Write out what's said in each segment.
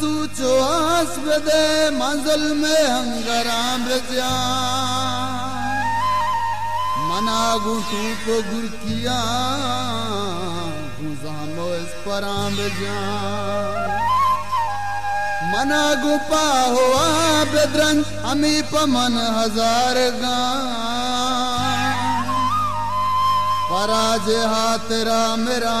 سوچو، آس بدے منزل میں ہنگرام رجیا منا گو تو کو گر کیا گزامو اس پرام رجیا منا گو پا ہوا بدرن امی پمن ہزار گان پراج ہاتھ را میرا۔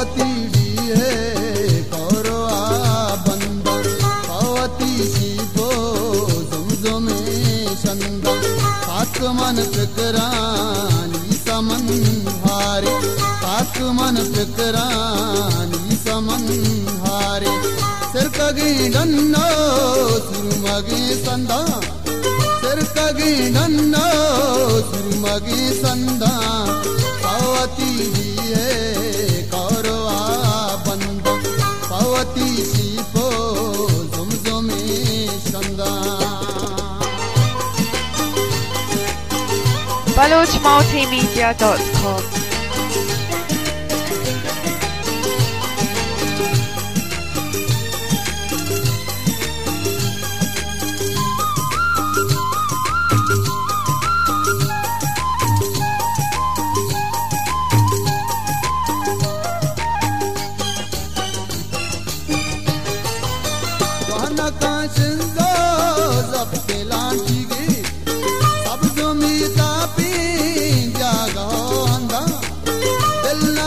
پوتی ڈی ہے سی پاک من فکرانی سمن ہارے پاک من فکرانی سمن ہارے سر ڈنو سرمگی سندا سر کگی ڈنو سرمگی سندا پوتی ہے Follow Bana kaçında zaptela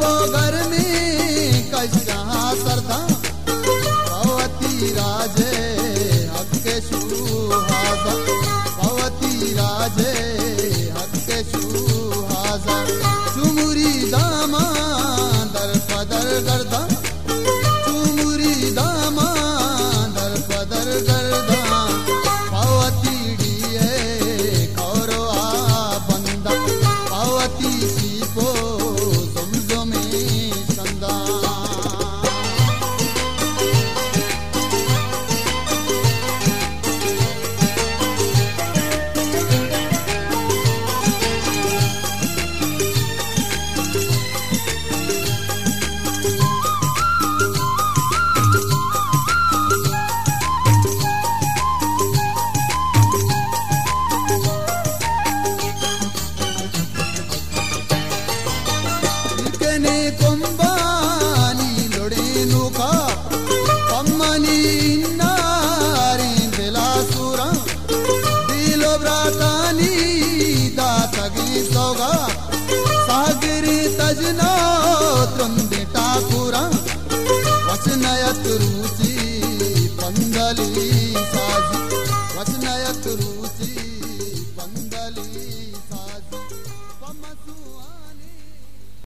کو گرمی کش سردا بھوتی راجے حق کے راجے حق کے شوہازا دامان در پدر گرداں سوگا سادری سجنا تم ٹھاکر وچنیا تلسی پنجلی وسنیا تلسی